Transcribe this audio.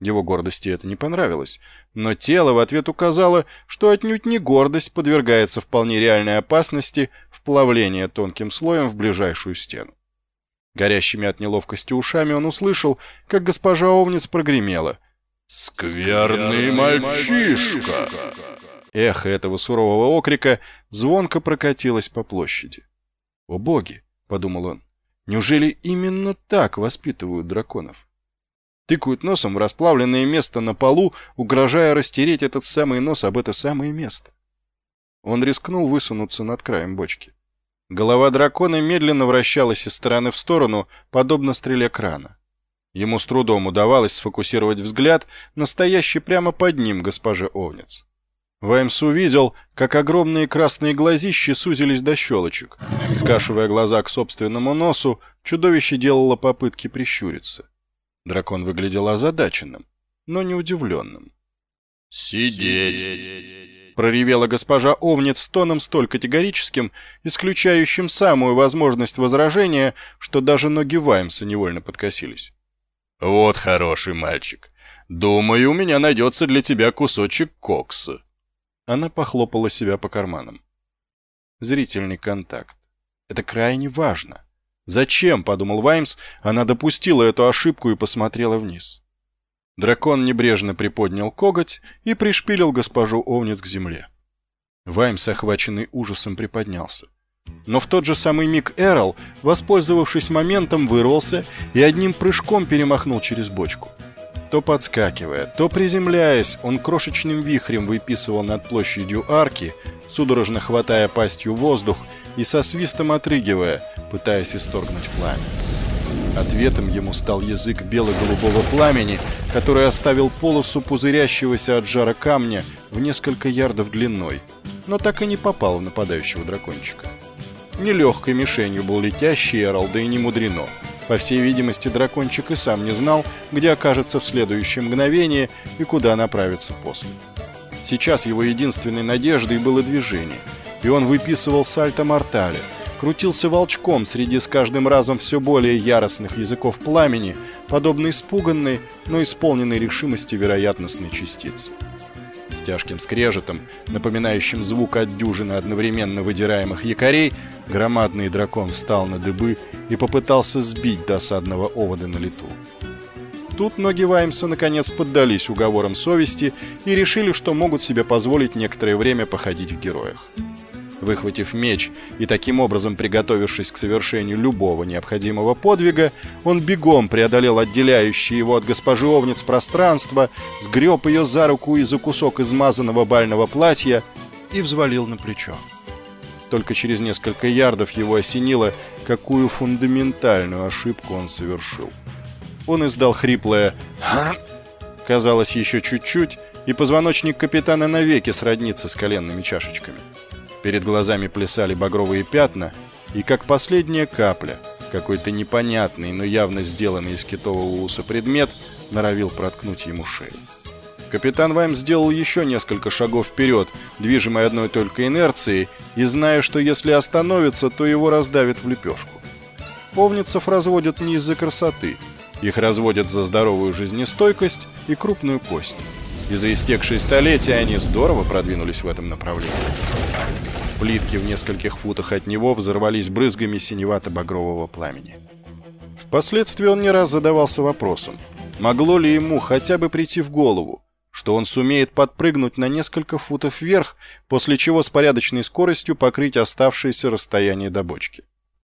Его гордости это не понравилось, но тело в ответ указало, что отнюдь не гордость подвергается вполне реальной опасности вплавления тонким слоем в ближайшую стену. Горящими от неловкости ушами он услышал, как госпожа Овниц прогремела. «Скверный мальчишка!» Эхо этого сурового окрика звонко прокатилось по площади. «О боги!» — подумал он. «Неужели именно так воспитывают драконов?» Тыкают носом в расплавленное место на полу, угрожая растереть этот самый нос об это самое место. Он рискнул высунуться над краем бочки. Голова дракона медленно вращалась из стороны в сторону, подобно стреле крана. Ему с трудом удавалось сфокусировать взгляд на стоящий прямо под ним госпоже Овнец. Ваймс увидел, как огромные красные глазищи сузились до щелочек. Скашивая глаза к собственному носу, чудовище делало попытки прищуриться. Дракон выглядел озадаченным, но не удивленным. «Сидеть!» — проревела госпожа Овнец тоном столь категорическим, исключающим самую возможность возражения, что даже ноги Ваймса невольно подкосились. «Вот хороший мальчик. Думаю, у меня найдется для тебя кусочек кокса». Она похлопала себя по карманам. Зрительный контакт. Это крайне важно. Зачем, подумал Ваймс, она допустила эту ошибку и посмотрела вниз. Дракон небрежно приподнял коготь и пришпилил госпожу Овниц к земле. Ваймс, охваченный ужасом, приподнялся. Но в тот же самый миг Эрл, воспользовавшись моментом, вырвался и одним прыжком перемахнул через бочку. То подскакивая, то приземляясь, он крошечным вихрем выписывал над площадью арки, судорожно хватая пастью воздух и со свистом отрыгивая, пытаясь исторгнуть пламя. Ответом ему стал язык бело-голубого пламени, который оставил полосу пузырящегося от жара камня в несколько ярдов длиной, но так и не попал в нападающего дракончика. Нелегкой мишенью был летящий Эрл, да и не мудрено. По всей видимости, дракончик и сам не знал, где окажется в следующее мгновение и куда направится после. Сейчас его единственной надеждой было движение — и он выписывал сальто-мортале, крутился волчком среди с каждым разом все более яростных языков пламени, подобно испуганной, но исполненной решимости вероятностной частицы. С тяжким скрежетом, напоминающим звук от дюжины одновременно выдираемых якорей, громадный дракон встал на дыбы и попытался сбить досадного овода на лету. Тут ноги Ваймса наконец поддались уговорам совести и решили, что могут себе позволить некоторое время походить в героях. Выхватив меч и таким образом приготовившись к совершению любого необходимого подвига, он бегом преодолел отделяющее его от госпожи Овниц пространство, сгреб ее за руку и за кусок измазанного бального платья и взвалил на плечо. Только через несколько ярдов его осенило, какую фундаментальную ошибку он совершил. Он издал хриплое Казалось, еще чуть-чуть, и позвоночник капитана навеки сроднится с коленными чашечками. Перед глазами плясали багровые пятна, и как последняя капля, какой-то непонятный, но явно сделанный из китового уса предмет, норовил проткнуть ему шею. Капитан Вайм сделал еще несколько шагов вперед, движимый одной только инерцией, и зная, что если остановится, то его раздавит в лепешку. Повницев разводят не из-за красоты. Их разводят за здоровую жизнестойкость и крупную кость. И за истекшие столетия они здорово продвинулись в этом направлении. Плитки в нескольких футах от него взорвались брызгами синевато-багрового пламени. Впоследствии он не раз задавался вопросом, могло ли ему хотя бы прийти в голову, что он сумеет подпрыгнуть на несколько футов вверх, после чего с порядочной скоростью покрыть оставшееся расстояние до бочки.